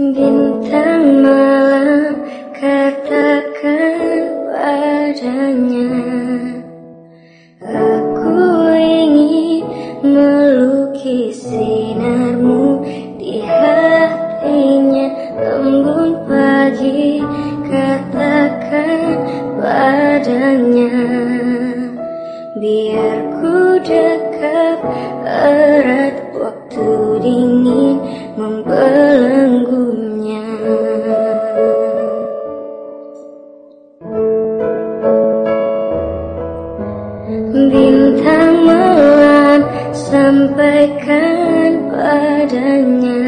Bintang malam katakan padanya. Aku ingin melukis sinarmu di hatinya. Embun pagi katakan padanya. Biar ku dekat erat waktu dingin sampaikan padanya.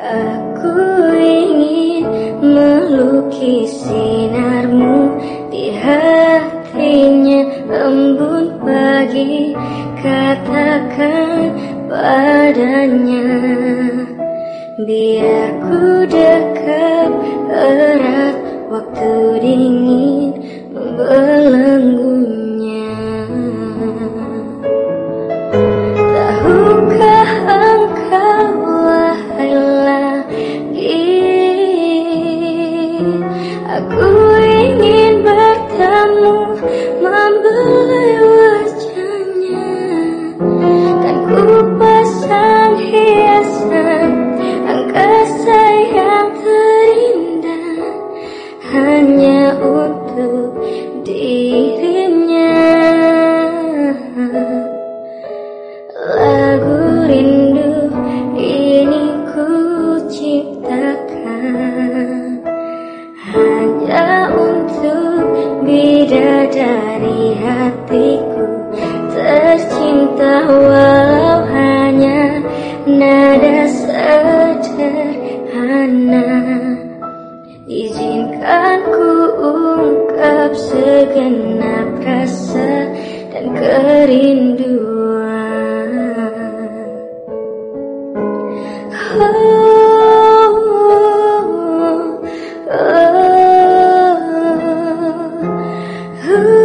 Aku ingin melukis sinarmu di hatinya. Embun pagi katakan padanya. Biar ku dekat erat waktu dingin bidadari hatiku. Tercinta walau hanya nada sederhana. Izinkan ku ungkap segenap rasa dan kerinduan. Oh, Oh.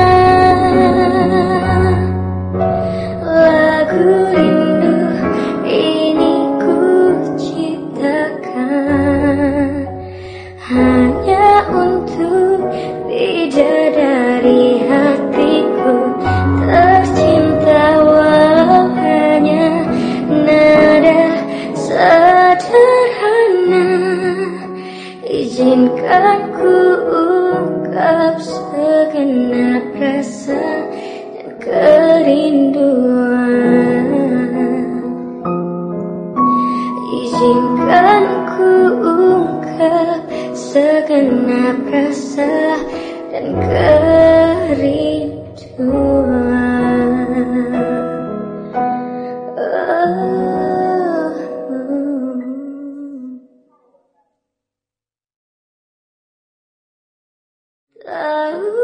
sederhana. Izinkan ku ungkap segenap rasa dan kerinduan. Izinkan ku ungkap segenap rasa dan kerinduan Uh...